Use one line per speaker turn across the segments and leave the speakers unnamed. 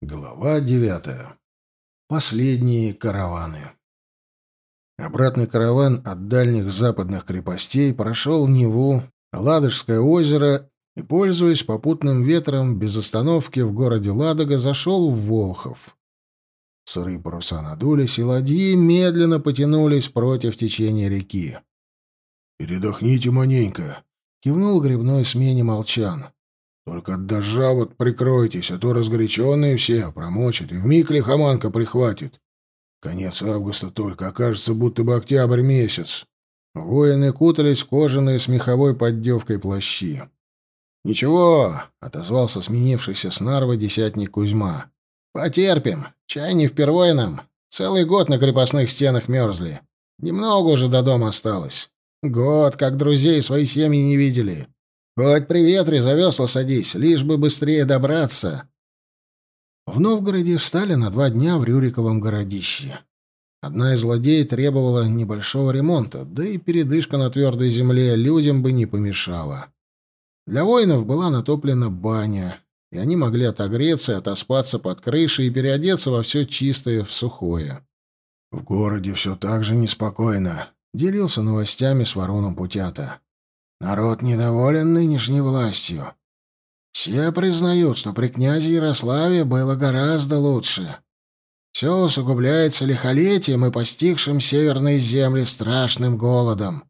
Глава девятая. Последние караваны. Обратный караван от дальних западных крепостей прошел Неву, Ладожское озеро и, пользуясь попутным ветром, без остановки в городе Ладога зашел в Волхов. Сырые паруса надулись, и ладьи медленно потянулись против течения реки. «Передохните маненько», — кивнул грибной смене молчан. Только дождя вот прикройтесь, а то разгоряченные все промочат, и вмиг лихоманка прихватит. Конец августа только, окажется, будто бы октябрь месяц. Воины кутались в кожаные с меховой поддевкой плащи. «Ничего», — отозвался сменившийся с Нарвы десятник Кузьма. «Потерпим. Чай не впервые нам. Целый год на крепостных стенах мерзли. Немного уже до дома осталось. Год, как друзей свои семьи не видели. Хоть при ветре за весла садись, лишь бы быстрее добраться. В Новгороде встали на два дня в Рюриковом городище. Одна из ладей требовала небольшого ремонта, да и передышка на твердой земле людям бы не помешала. Для воинов была натоплена баня, и они могли отогреться отоспаться под крышей и переодеться во все чистое, в сухое. «В городе все так же неспокойно», — делился новостями с Вороном Путята. Народ недоволен нынешней властью. Все признают, что при князе Ярославе было гораздо лучше. Все усугубляется лихолетием и постигшим северные земли страшным голодом.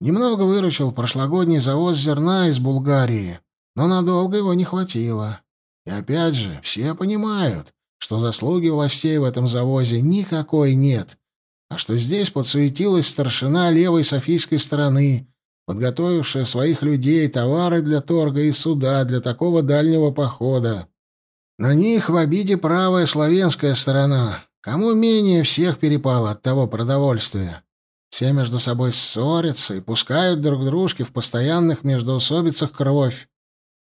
Немного выручил прошлогодний завоз зерна из Булгарии, но надолго его не хватило. И опять же, все понимают, что заслуги властей в этом завозе никакой нет, а что здесь подсуетилась старшина левой софийской стороны — подготовившая своих людей, товары для торга и суда для такого дальнего похода. На них в обиде правая славянская сторона. Кому менее всех перепало от того продовольствия. Все между собой ссорятся и пускают друг дружке в постоянных междоусобицах кровь.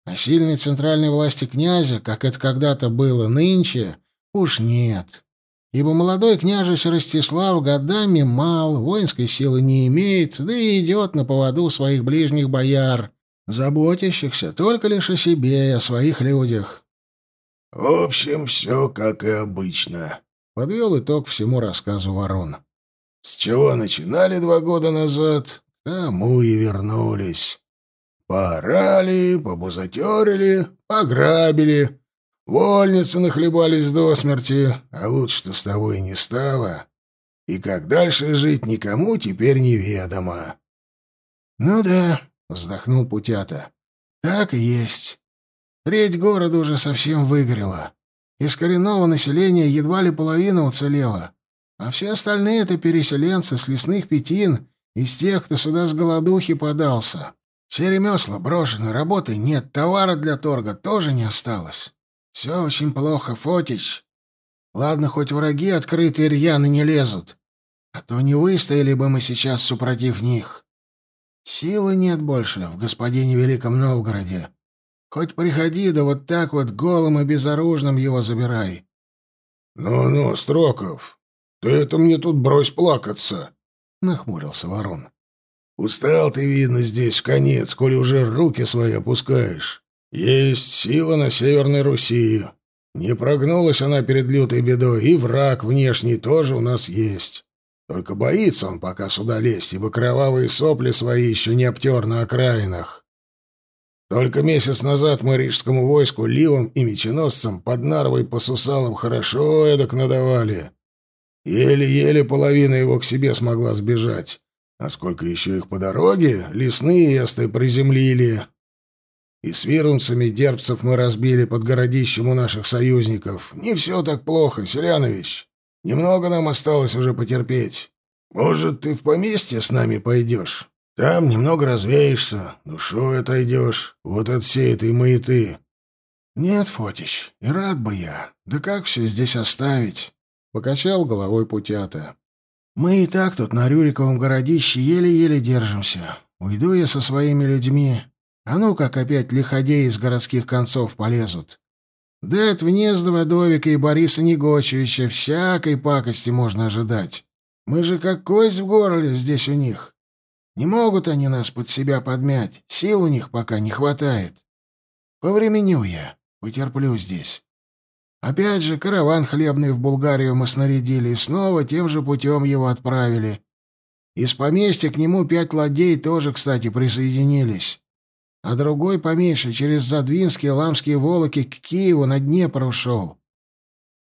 А сильной центральной власти князя, как это когда-то было нынче, уж нет ибо молодой княжич Ростислав годами мал, воинской силы не имеет, да и идет на поводу своих ближних бояр, заботящихся только лишь о себе и о своих людях.
— В общем, все как и обычно, —
подвел итог всему рассказу ворон.
— С чего начинали два года назад, к тому и вернулись. Поорали, побузатерили, пограбили, Вольницы нахлебались до смерти, а лучше-то с того и не стало. И как дальше жить никому теперь неведомо.
— Ну да, — вздохнул Путята, — так и есть. Треть города уже совсем выгорела. Из коренного населения едва ли половина уцелела, а все остальные — это переселенцы с лесных пятин, из тех, кто сюда с голодухи подался. Все ремесла брошены, работы нет, товара для торга тоже не осталось. Все очень плохо, Фотич. Ладно, хоть враги открытые рьяны не лезут. А то не выстояли бы мы сейчас супротив них. Силы нет больше в господине Великом Новгороде. Хоть приходи, да вот так вот голым и безоружным его забирай.
«Ну-ну, Строков, ты это мне тут брось плакаться», — нахмурился Ворон. «Устал ты, видно, здесь в конец, коли уже руки свои опускаешь. Есть сила на Северной Руси. Не прогнулась она перед лютой бедой, и враг внешний тоже у нас есть. Только боится он пока сюда лезть, ибо кровавые сопли свои еще не обтер на окраинах. Только месяц назад мы рижскому войску ливом и меченосцам под Нарвой по сусалам хорошо эдак надавали. Еле-еле половина его к себе смогла сбежать. А сколько еще их по дороге, лесные ясты приземлили. И с вирунцами дербцев мы разбили под городищем у наших союзников. Не все так плохо, Селянович. Немного нам осталось уже потерпеть. Может, ты в поместье с нами пойдешь? Там немного развеешься, душой отойдешь вот от всей этой маяты.
Нет, Фотич, и рад бы я. Да как все здесь оставить? Покачал головой Путята. Мы и так тут на Рюриковом городище еле-еле держимся. Уйду я со своими людьми, а ну как опять лиходеи из городских концов полезут. Да от Внездова, Довика и Бориса Негочевича всякой пакости можно ожидать. Мы же как кость в горле здесь у них. Не могут они нас под себя подмять, сил у них пока не хватает. Повременю я, потерплю здесь. Опять же, караван хлебный в Булгарию мы снарядили и снова тем же путем его отправили. Из поместья к нему пять ладей тоже, кстати, присоединились. А другой поменьше через Задвинские Ламские Волоки к Киеву на Днепр ушел.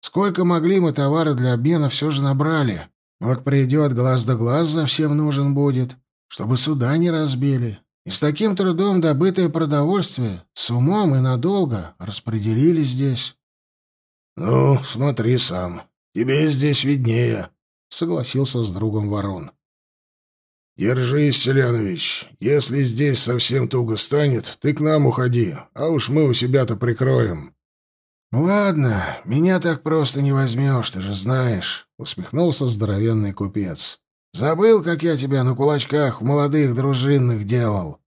Сколько могли мы товара для обмена все же набрали. Вот придет глаз да глаз за всем нужен будет, чтобы суда не разбили. И с таким трудом добытое продовольствие с умом и надолго распределили здесь.
— Ну, смотри сам. Тебе здесь виднее, — согласился с другом ворон. — Держись, Селянович. Если здесь совсем туго станет, ты к нам уходи, а уж мы у себя-то прикроем.
«Ладно, меня так просто не возьмешь, ты же знаешь», — усмехнулся здоровенный купец. «Забыл, как я тебя на кулачках в молодых дружинных делал?»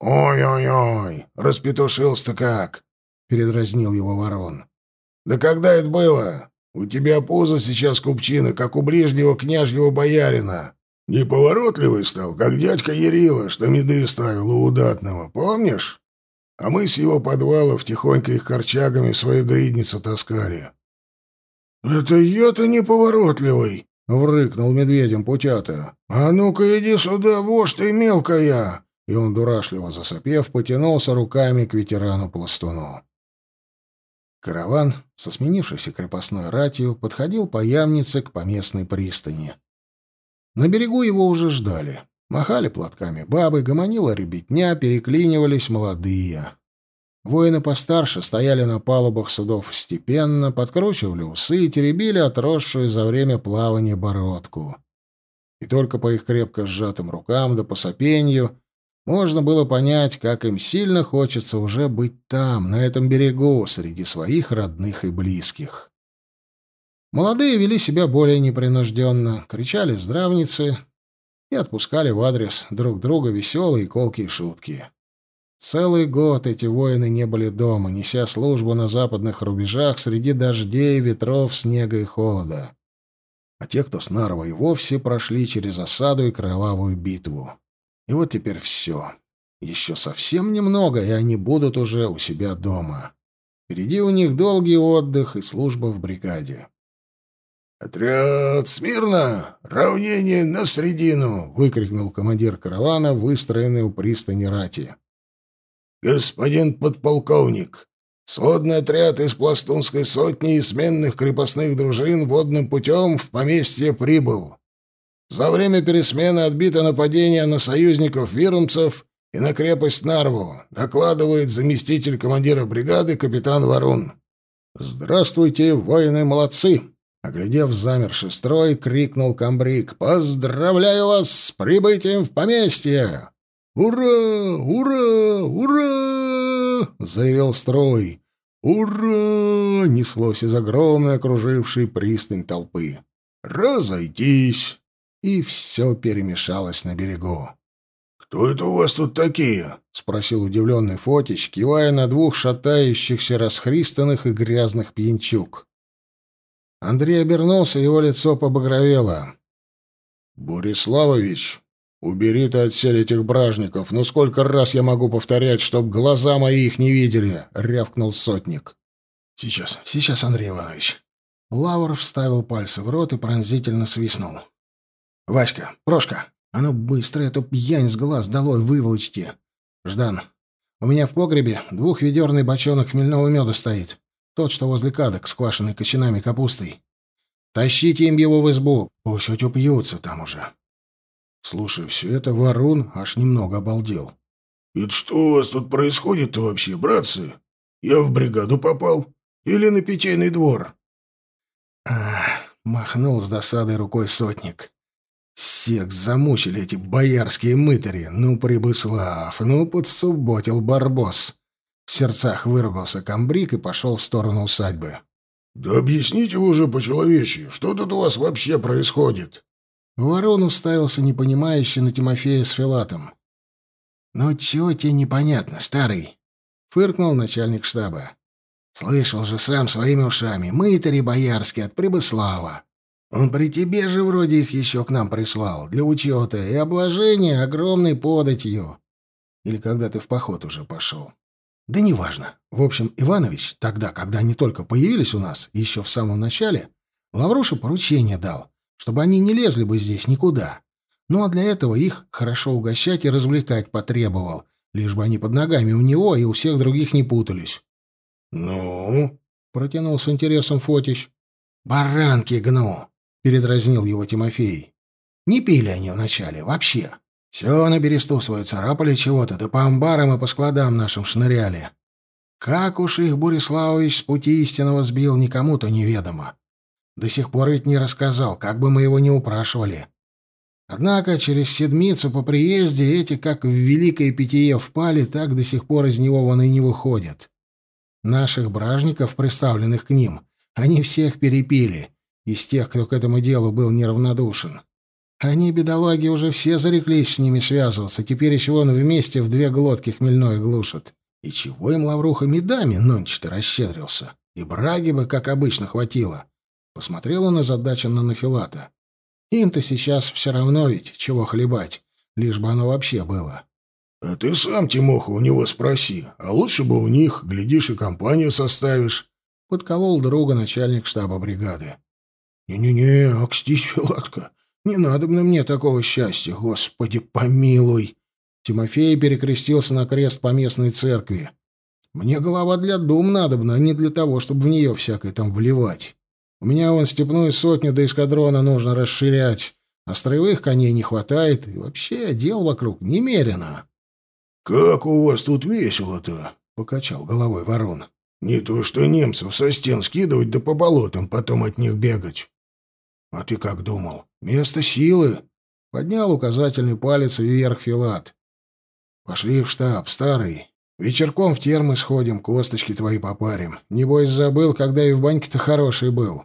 «Ой-ой-ой, распетушился-то как!» — передразнил его ворон. «Да когда это было? У тебя пузо сейчас купчина, как у ближнего княжьего боярина. Неповоротливый стал, как дядька Ярила, что меды ставил у удатного, помнишь?» а мы с его подвалов тихонько их корчагами в свою гридницу таскали. — Это я-то неповоротливый, — врыкнул медведем путята. — А ну-ка иди сюда, вошь ты мелкая! И он, дурашливо засопев, потянулся руками к ветерану-пластуну.
Караван, со сменившейся крепостной ратью, подходил по ямнице к поместной пристани. На берегу его уже ждали. Махали платками бабы, гомонила ребятня, переклинивались молодые. Воины постарше стояли на палубах судов степенно, подкручивали усы и теребили отросшую за время плавания бородку. И только по их крепко сжатым рукам да по сопенью можно было понять, как им сильно хочется уже быть там, на этом берегу, среди своих родных и близких. Молодые вели себя более непринужденно, кричали здравницы, и отпускали в адрес друг друга веселые колкие шутки. Целый год эти воины не были дома, неся службу на западных рубежах среди дождей, ветров, снега и холода. А те, кто с Нарвой, вовсе прошли через осаду и кровавую битву. И вот теперь все. Еще совсем немного, и они будут уже у себя дома. Впереди у них долгий отдых и служба в бригаде.
«Отряд смирно! Равнение на средину!» — выкрикнул командир каравана, выстроенный у пристани рати. «Господин подполковник, сводный отряд из пластунской сотни и сменных крепостных дружин водным путем в поместье прибыл. За время пересмены отбито нападение на союзников вирумцев и на крепость Нарву, докладывает заместитель командира бригады капитан Варун».
«Здравствуйте, воины-молодцы!» Оглядев замерший строй, крикнул комбриг. «Поздравляю вас с прибытием в поместье!» «Ура! Ура! Ура!» — заявил строй. «Ура!» — неслось из огромной окружившей пристань толпы. «Разойтись!» И все перемешалось на берегу.
«Кто это у вас тут такие?»
— спросил удивленный Фотич, кивая на двух шатающихся, расхристанных и грязных пьянчук. Андрей обернулся, его лицо побагровело.
«Бориславович, убери ты отсель этих бражников. Ну сколько раз я могу повторять, чтоб глаза мои их не видели?» — рявкнул сотник.
«Сейчас, сейчас, Андрей Иванович». Лавр вставил пальцы в рот и пронзительно свистнул. «Васька, Прошка, а ну быстро эту пьянь с глаз долой выволочьте. Ждан, у меня в погребе двухведерный бочонок хмельного меда стоит. Тот, что возле кадок, с квашеной кочанами капустой. Тащите им его в избу, пусть хоть упьются там уже. Слушай, все это Варун аж немного обалдел.
«Это что у вас тут происходит-то вообще, братцы? Я в бригаду попал? Или на питейный двор?»
Ах, махнул с досадой рукой сотник. Всех замучили эти боярские мытари. Ну, Прибыслав, ну, подсубботил Барбос. В сердцах выругался комбриг и пошел в сторону усадьбы.
«Да объясните вы уже по-человечьи, что тут у вас вообще происходит?»
Ворон уставился непонимающе на Тимофея с Филатом. «Ну чего тебе непонятно, старый?» — фыркнул начальник штаба. «Слышал же сам своими ушами. Мытари боярские от Прибыслава. Он при тебе же вроде их еще к нам прислал, для учета и обложения огромной податью. Или когда ты в поход уже пошел. Да неважно. В общем, Иванович, тогда, когда они только появились у нас, еще в самом начале, Лавруша поручение дал, чтобы они не лезли бы здесь никуда. Ну а для этого их хорошо угощать и развлекать потребовал, лишь бы они под ногами у него и у всех других не путались.
«Ну?»
— протянул с интересом Фотич. «Баранки гну!» — передразнил его Тимофей. «Не пили они вначале, вообще. Все на бересту свою царапали чего-то, да по амбарам и по складам нашим шныряли. Как уж их Буриславович с пути истинного сбил, никому-то неведомо. До сих пор ведь не рассказал, как бы мы его не упрашивали. Однако через седмицу по приезде эти как в великое питье впали, так до сих пор из него вон и не выходят. Наших бражников, приставленных к ним, они всех перепили, из тех, кто к этому делу был неравнодушен. Они, бедолаги, уже все зареклись с ними связываться, теперь еще вон вместе в две глотки хмельное глушат. И чего им Лавруха медами нонче-то расщедрился? И браги бы, как обычно, хватило. Посмотрел он озадаченно на Филата. Им-то сейчас все равно ведь чего хлебать, лишь бы оно вообще было.
— А ты сам, Тимоха, у него спроси. А лучше бы у них, глядишь, и компанию составишь.
— подколол друга начальник штаба бригады.
«Не, — Не-не-не, окстись, Филатка, не надо мне такого счастья, Господи, помилуй.
Тимофей перекрестился на крест по местной церкви. Мне голова для дум надобна, а не для того, чтобы в нее всякое там вливать. У меня вон степную сотню до эскадрона нужно расширять, а строевых коней не хватает, и вообще дел вокруг немерено.
— Как у вас тут весело-то?
— покачал головой ворон.
— Не то что немцев со стен скидывать да по болотам потом от них бегать.
— А ты как думал? Место силы. Поднял указательный палец вверх Филат. Пошли в штаб, старый. Вечерком в термы сходим, косточки твои попарим. Небось, забыл, когда и в баньке-то хороший был.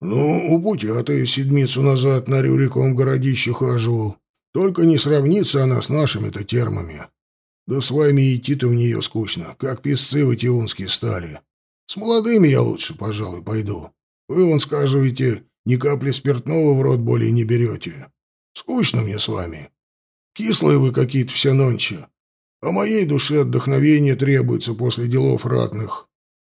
Ну, у путя ты седмицу назад на Рюриком городище хаживал. Только не сравнится она с нашими-то термами. Да с вами идти-то в нее скучно, как песцы вы тиунские стали. С молодыми я лучше, пожалуй, пойду. Вы, он скажете, ни капли спиртного в рот более не берете. Скучно мне с вами. Кислые вы какие-то все нонче. А моей душе отдохновение требуется после делов ратных.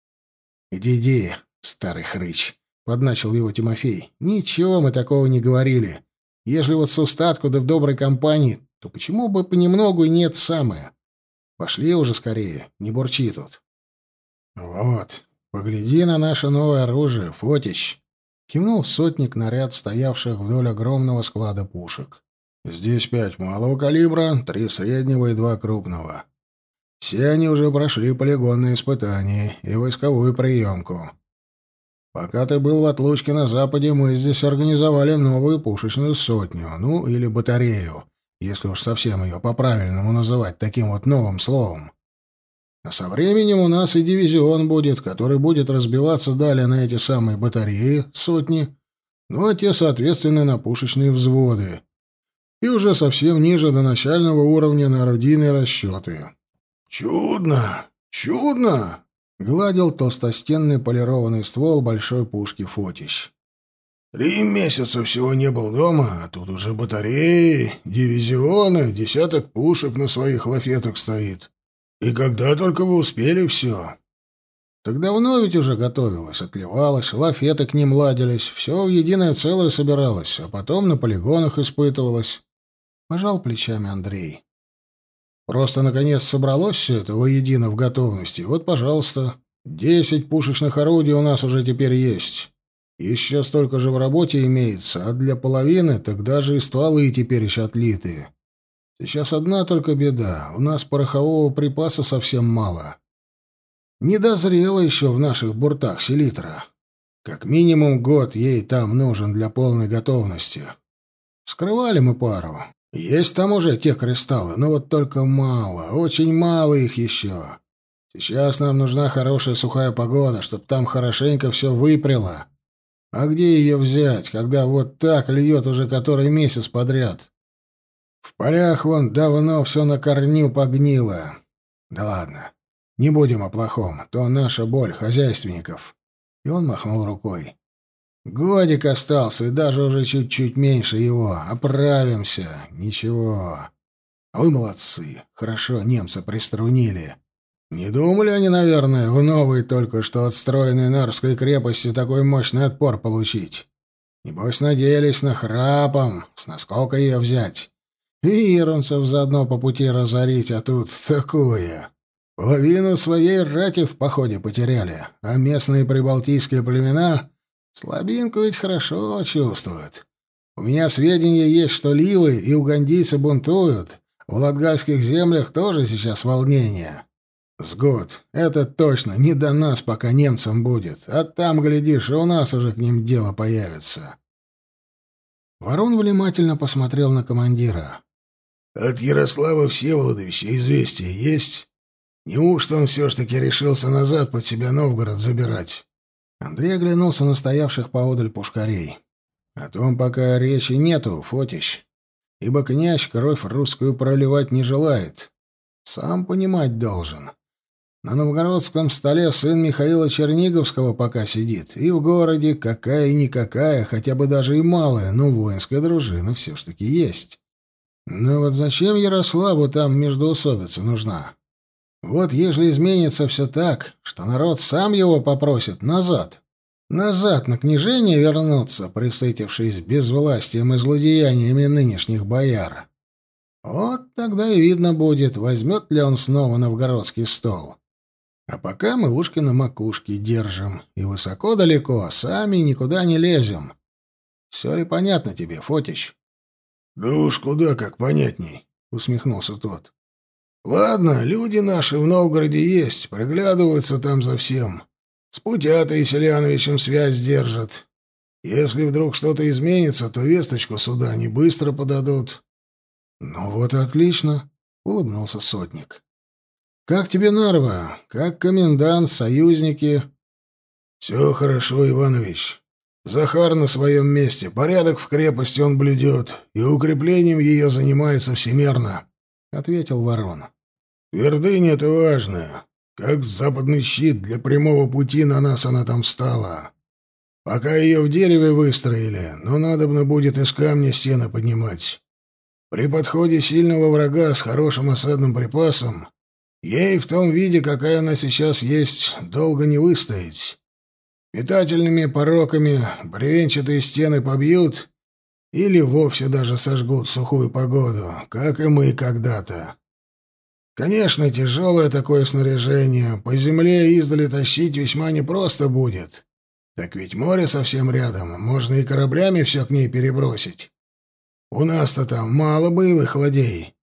— Иди, иди, старый хрыч, — подначил его Тимофей. — Ничего мы такого не говорили. Ежели вот с устатку да в доброй компании, то почему бы понемногу и нет самое? Пошли уже скорее, не бурчи тут. — Вот, погляди на наше новое оружие, Фотич. Кивнул сотник на ряд стоявших вдоль огромного склада пушек. Здесь пять малого калибра, три среднего и два крупного. Все они уже прошли полигонные испытания и войсковую приемку. Пока ты был в отлучке на западе, мы здесь организовали новую пушечную сотню, ну или батарею, если уж совсем ее по-правильному называть таким вот новым словом. А со временем у нас и дивизион будет, который будет разбиваться далее на эти самые батареи, сотни, ну а те, соответственно, на пушечные взводы. И уже совсем ниже до начального уровня на орудийные расчеты.
«Чудно! Чудно!» — гладил толстостенный полированный ствол большой пушки Фотищ. «Три месяца всего не был дома, а тут уже батареи, дивизионы, десяток пушек на своих лафетах стоит. И когда только вы успели все?
Так давно ведь уже готовилось, отливалось, лафеты к ним ладились, все в единое целое собиралось, а потом на полигонах испытывалось. Пожал плечами Андрей. Просто, наконец, собралось все это воедино в готовности. Вот, пожалуйста, десять пушечных орудий у нас уже теперь есть. Еще столько же в работе имеется, а для половины так даже и стволы теперь еще отлитые. Сейчас одна только беда. У нас порохового припаса совсем мало. Не дозрела еще в наших буртах селитра. Как минимум год ей там нужен для полной готовности. Скрывали мы пару. Есть там уже те кристаллы, но вот только мало, очень мало их еще. Сейчас нам нужна хорошая сухая погода, чтобы там хорошенько все выпряло. А где ее взять, когда вот так льет уже который месяц подряд? В полях вон давно все на корню погнило. Да ладно, не будем о плохом, то наша боль хозяйственников. И он махнул рукой. Годик остался, и даже уже чуть-чуть меньше его. Оправимся. Ничего. А вы молодцы. Хорошо немца приструнили. Не думали они, наверное, в новой только что отстроенной Нарвской крепости такой мощный отпор получить. Небось, надеялись на храпом, с наскока ее взять. Вирунцев заодно по пути разорить, а тут такое. Половину своей рати в походе потеряли, а местные прибалтийские племена слабинку ведь хорошо чувствуют. У меня сведения есть, что ливы и угандийцы бунтуют. В латгальских землях тоже сейчас волнение. С год. Это точно. Не до нас, пока немцам будет. А там, глядишь, у нас уже к ним дело появится. Ворон внимательно посмотрел на командира.
«От Ярослава Всеволодовича известие есть? Неужто он все ж таки решился назад под себя Новгород забирать?»
Андрей оглянулся на стоявших поодаль пушкарей. «О том пока речи нету, Фотищ, ибо князь кровь русскую проливать не желает. Сам понимать должен. На новгородском столе сын Михаила Черниговского пока сидит, и в городе какая-никакая, хотя бы даже и малая, но воинская дружина все ж таки есть. Но вот зачем Ярославу там междоусобица нужна? Вот ежели изменится все так, что народ сам его попросит назад, назад на княжение вернуться, присытившись безвластием и злодеяниями нынешних бояр, вот тогда и видно будет, возьмет ли он снова новгородский стол. А пока мы ушки на макушке держим и высоко-далеко, сами никуда не лезем. Все ли понятно тебе, Фотич?
— Да уж куда как понятней, — усмехнулся тот. — Ладно, люди наши в Новгороде есть, приглядываются там за всем. С Путятой и Селяновичем связь держат. Если вдруг что-то изменится, то весточку сюда не быстро подадут.
— Ну вот и отлично, — улыбнулся сотник. «Как тебе Нарва? Как комендант, союзники?»
«Все хорошо, Иванович. Захар на своем месте. Порядок в крепости он блюдет, и укреплением ее занимается всемерно», — ответил ворон. «Твердыня — это важно. Как западный щит для прямого пути на нас она там стала. Пока ее в дереве выстроили, но надобно будет из камня стены поднимать. При подходе сильного врага с хорошим осадным припасом Ей в том виде, какая она сейчас есть, долго не выстоять. Питательными пороками бревенчатые стены побьют или вовсе даже сожгут сухую погоду, как и мы когда-то. Конечно, тяжелое такое снаряжение, по земле издали тащить весьма непросто будет. Так ведь море совсем рядом, можно и кораблями все к ней перебросить. У нас-то там мало боевых ладей.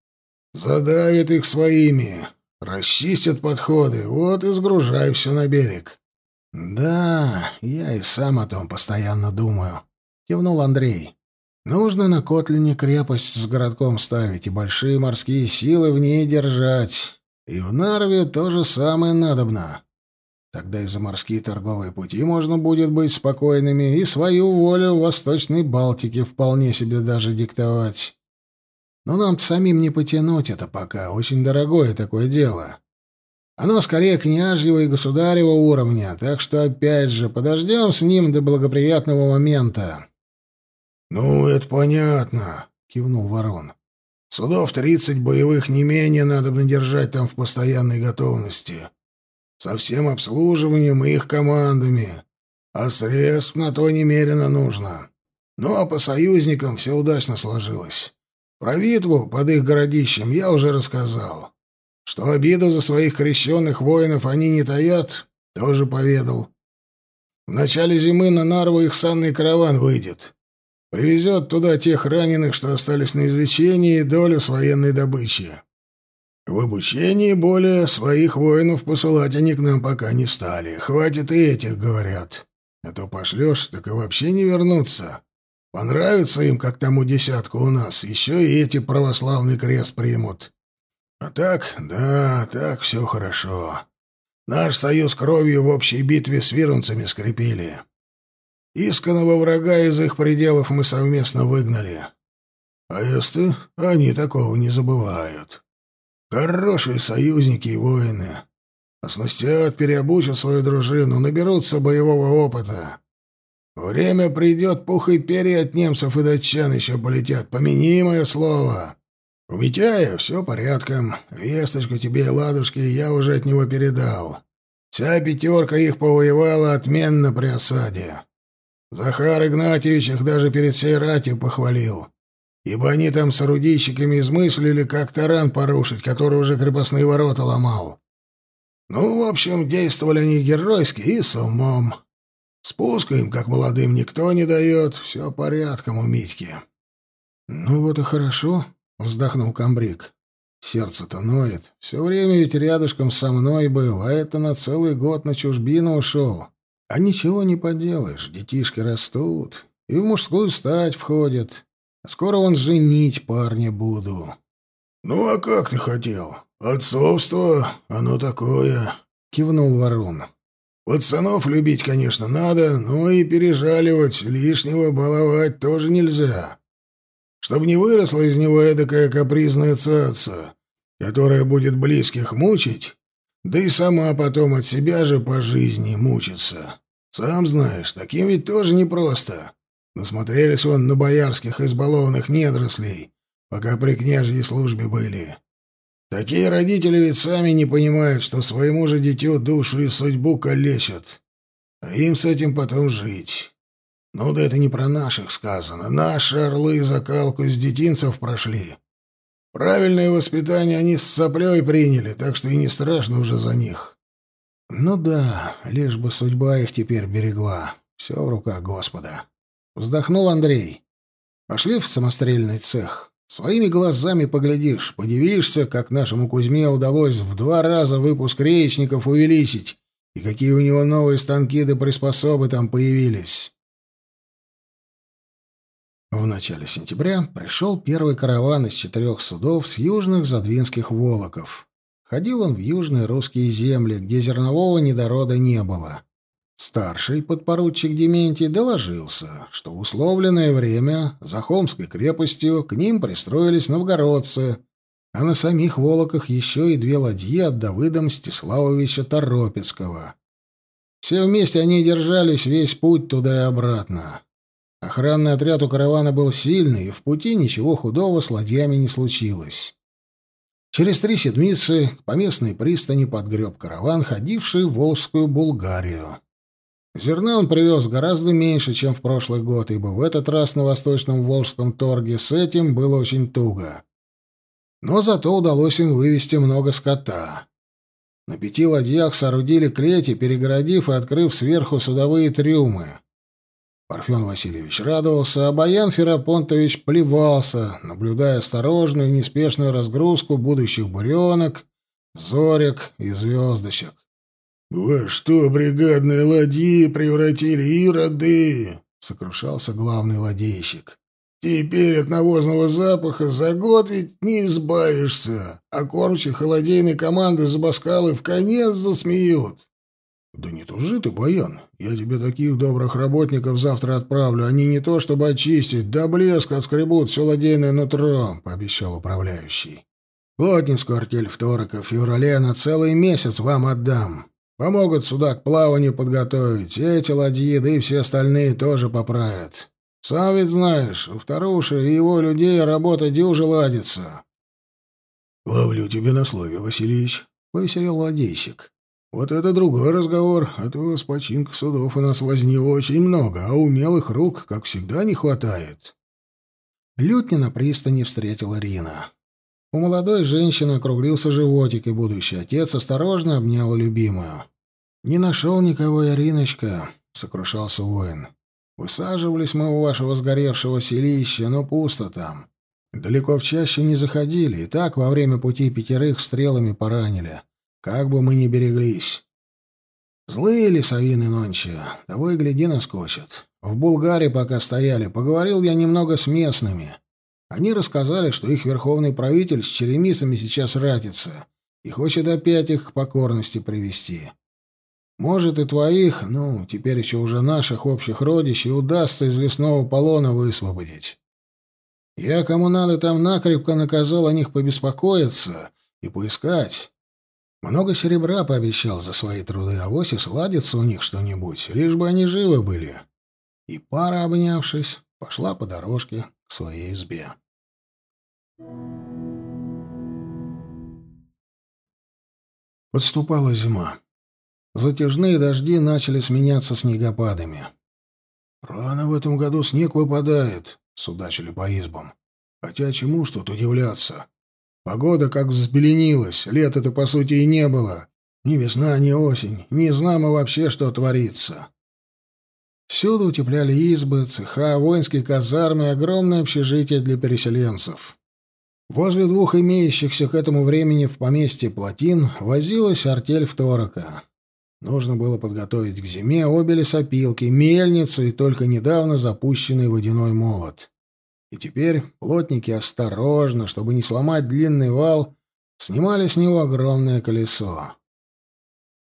Задавит их своими, Расчистят подходы, вот и сгружай все на берег.
— Да, я и сам о том постоянно думаю, — кивнул Андрей. — Нужно на Котлине крепость с городком ставить и большие морские силы в ней держать. И в Нарве то же самое надобно. Тогда и за морские торговые пути можно будет быть спокойными и свою волю в Восточной Балтике вполне себе даже диктовать. Но нам самим не потянуть это пока, очень дорогое такое дело. Оно скорее княжьего и государева уровня, так что опять же подождем с ним до благоприятного момента.
— Ну, это понятно, — кивнул ворон. — Судов тридцать боевых не менее надо бы держать там в постоянной готовности. Со всем обслуживанием и их командами. А средств на то немерено нужно. Ну, а по союзникам все удачно сложилось. Про Витву под их городищем я уже рассказал. Что обиду за своих крещенных воинов они не таят, тоже поведал. В начале зимы на Нарву их санный караван выйдет. Привезет туда тех раненых, что остались на излечении, и долю с военной добычи. В обучении более своих воинов посылать они к нам пока не стали. Хватит и этих, говорят. А то пошлешь, так и вообще не вернуться. Понравится им, как тому десятку у нас, еще и эти православный крест примут. А так, да, так все хорошо. Наш союз кровью в общей битве с вирунцами скрепили. Исканного врага из их пределов мы совместно выгнали. А если они такого не забывают. Хорошие союзники и воины. Оснастят, переобучат свою дружину, наберутся боевого опыта. Время придет, пух и перья от немцев и датчан еще полетят. Помяни мое слово. У Митяя все порядком. Весточку тебе ладушки я уже от него передал. Вся пятерка их повоевала отменно при осаде. Захар Игнатьевич их даже перед всей ратью похвалил, ибо они там с орудийщиками измыслили, как таран порушить, который уже крепостные ворота ломал. Ну, в общем, действовали они геройски и с умом. Спуска им, как молодым, никто не дает, все порядком у Митьки.
— Ну вот и хорошо, — вздохнул комбриг. — Сердце-то ноет. Все время ведь рядышком со мной был, а это на целый год на чужбину ушел. А ничего не поделаешь, детишки растут и в мужскую стать входят. А скоро он женить парня буду.
— Ну а как ты хотел? Отцовство, оно такое, — кивнул Ворон. — Пацанов любить, конечно, надо, но и пережаливать, лишнего баловать тоже нельзя. Чтобы не выросла из него эдакая капризная цаца, которая будет близких мучить, да и сама потом от себя же по жизни мучится. Сам знаешь, таким ведь тоже непросто. Насмотрелись вон на боярских избалованных недорослей, пока при княжьей службе были. Такие родители ведь сами не понимают, что своему же дитю душу и судьбу калечат. А им с этим потом жить. Ну да это не про наших сказано. Наши орлы закалку с детинцев прошли. Правильное воспитание они с соплей приняли, так что и не страшно уже за них.
Ну да, лишь бы судьба их теперь берегла. Все в руках Господа. Вздохнул Андрей. Пошли в самострельный цех. Своими глазами поглядишь, подивишься, как нашему Кузьме удалось в два раза выпуск речников увеличить, и какие у него новые станки да приспособы там появились. В начале сентября пришел первый караван из четырех судов с южных задвинских волоков. Ходил он в южные русские земли, где зернового недорода не было. Старший подпоручик Дементий доложился, что в условленное время за Холмской крепостью к ним пристроились новгородцы, а на самих Волоках еще и две ладьи от Давыда Мстиславовича Торопецкого. Все вместе они держались весь путь туда и обратно. Охранный отряд у каравана был сильный, и в пути ничего худого с ладьями не случилось. Через три седмицы к поместной пристани подгреб караван, ходивший в Волжскую Булгарию. Зерна он привез гораздо меньше, чем в прошлый год, ибо в этот раз на Восточном Волжском торге с этим было очень туго. Но зато удалось им вывести много скота. На пяти ладьях соорудили клети, перегородив и открыв сверху судовые трюмы. Парфен Васильевич радовался, а Баян Ферапонтович плевался, наблюдая осторожную и неспешную разгрузку будущих буренок, зорек и звездочек.
«Во что бригадные ладьи превратили ироды!» — сокрушался главный ладейщик. «Теперь от навозного запаха за год ведь не избавишься, а кормчих и ладейной команды забаскалы в конец засмеют».
«Да не тужи ты, Баян. Я тебе таких добрых работников завтра отправлю. Они не то чтобы очистить, да блеск отскребут все ладейное нутро», — пообещал управляющий. «Плотницкую артель вторика в феврале на целый месяц вам отдам. Помогут сюда к плаванию подготовить. Эти ладьи, да и все остальные тоже поправят. Сам ведь знаешь, у вторуши и его людей работа дюже ладится».
«Ловлю тебе на слове, Васильевич», — повеселил ладейщик.
Вот это другой разговор, а то с починка судов у нас возни очень много, а умелых рук, как всегда, не хватает. Лютня на пристани встретила Рина. У молодой женщины округлился животик, и будущий отец осторожно обнял любимую. «Не нашел никого, Ириночка», — сокрушался воин. «Высаживались мы у вашего сгоревшего селища, но пусто там. Далеко в чаще не заходили, и так во время пути пятерых стрелами поранили. Как бы мы ни береглись. Злые лесовины нонче, того и гляди наскочат. В Булгарии пока стояли, поговорил я немного с местными. Они рассказали, что их верховный правитель с черемисами сейчас ратится и хочет опять их к покорности привести. Может, и твоих, ну, теперь еще уже наших общих родичей, удастся из лесного полона высвободить. Я, кому надо, там накрепко наказал о них побеспокоиться и поискать. Много серебра пообещал за свои труды, а вось и сладится у них что-нибудь, лишь бы они живы были. И пара, обнявшись, пошла по дорожке к своей избе. Подступала зима. Затяжные дожди начали сменяться снегопадами. «Рано в этом году снег выпадает», — судачили по избам. «Хотя чему ж тут удивляться? Погода как взбеленилась, лета-то, по сути, и не было. Ни весна, ни осень, не знамо вообще, что творится». Всюду утепляли избы, цеха, воинские казармы и огромное общежитие для переселенцев. Возле двух имеющихся к этому времени в поместье плотин возилась артель второка. Нужно было подготовить к зиме обе лесопилки, мельницу и только недавно запущенный водяной молот. И теперь плотники осторожно, чтобы не сломать длинный вал, снимали с него огромное колесо.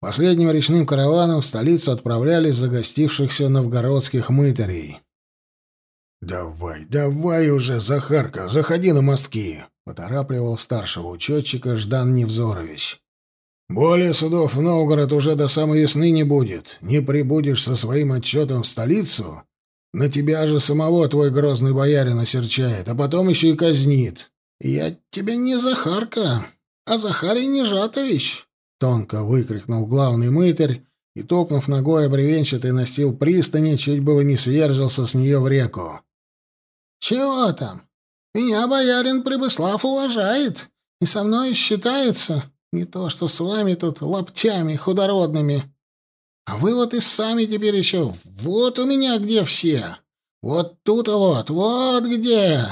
Последним речным караваном в столицу отправлялись загостившихся новгородских мытарей. «Давай, давай уже, Захарка, заходи на мостки!» — поторапливал старшего учетчика Ждан Невзорович. Более судов в Новгород уже до самой весны не будет. Не прибудешь со своим отчетом в столицу, на тебя же самого твой грозный боярин осерчает, а потом еще и казнит. — Я тебе не Захарка, а Захарий Нежатович, — тонко выкрикнул главный мытарь и, топнув ногой обревенчатый настил пристани, чуть было не сверзился с нее в реку. — Чего там? Меня боярин Прибыслав уважает и со мной считается. Не то что с вами тут лаптями худородными. А вы вот и сами теперь еще. Вот у меня где все. Вот тут вот, вот где.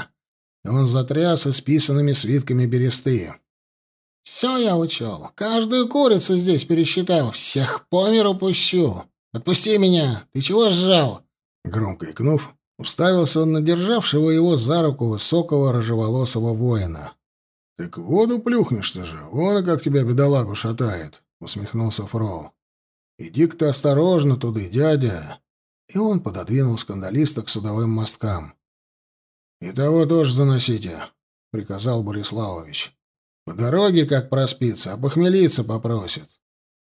Он затряс исписанными свитками бересты. Все я учел. Каждую курицу здесь пересчитал. Всех по миру пущу. Отпусти меня. Ты чего сжал? Громко икнув, уставился он на державшего его за руку высокого рыжеволосого воина. — Так воду плюхнешь-то же, вон как тебя бедолагу шатает, — усмехнулся Фрол. — Иди-ка осторожно туды, дядя. И он пододвинул скандалиста к судовым мосткам. — И того тоже заносите, — приказал Бориславович. — По дороге как проспится, а попросит.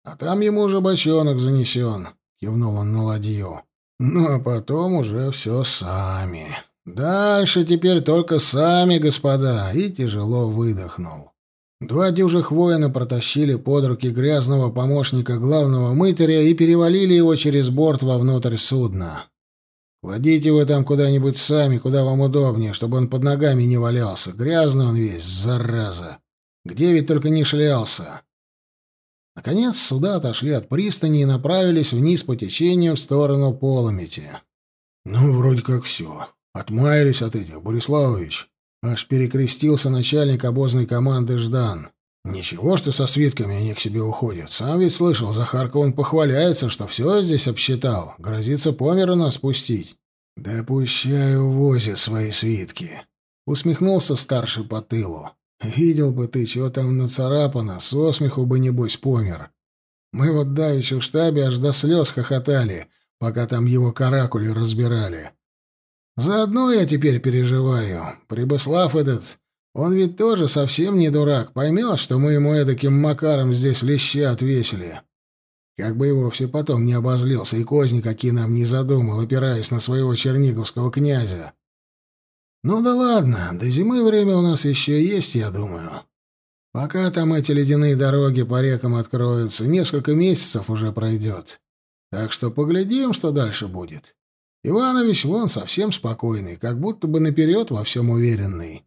А там ему уже бочонок занесен, — кивнул он на ладью. — Ну, а потом уже все сами. Дальше теперь только сами, господа, и тяжело выдохнул. Два дюжих воина протащили под руки грязного помощника главного мытаря и перевалили его через борт вовнутрь судна. Кладите его там куда-нибудь сами, куда вам удобнее, чтобы он под ногами не валялся. Грязный он весь, зараза. Где ведь только не шлялся. Наконец суда отошли от пристани и направились вниз по течению в сторону Поломети. Ну, вроде как все. Отмаялись от этих, Бориславович. Аж перекрестился начальник обозной команды Ждан. Ничего, что со свитками они к себе уходят. Сам ведь слышал, Захарка он похваляется, что все здесь обсчитал. Грозится по миру нас пустить. Да пущай увозят свои свитки. Усмехнулся старший по тылу. Видел бы ты, чего там нацарапано, со смеху бы, небось, помер. Мы вот давеча в штабе аж до слез хохотали, пока там его каракули разбирали. Заодно я теперь переживаю. Прибыслав этот, он ведь тоже совсем не дурак, поймет, что мы ему эдаким макаром здесь леща отвесили. Как бы и вовсе потом не обозлился и козни какие нам не задумал, опираясь на своего черниговского князя. Ну да ладно, до зимы время у нас еще есть, я думаю. Пока там эти ледяные дороги по рекам откроются, несколько месяцев уже пройдет. Так что поглядим, что дальше будет. Иванович вон совсем спокойный, как будто бы наперед во всем уверенный.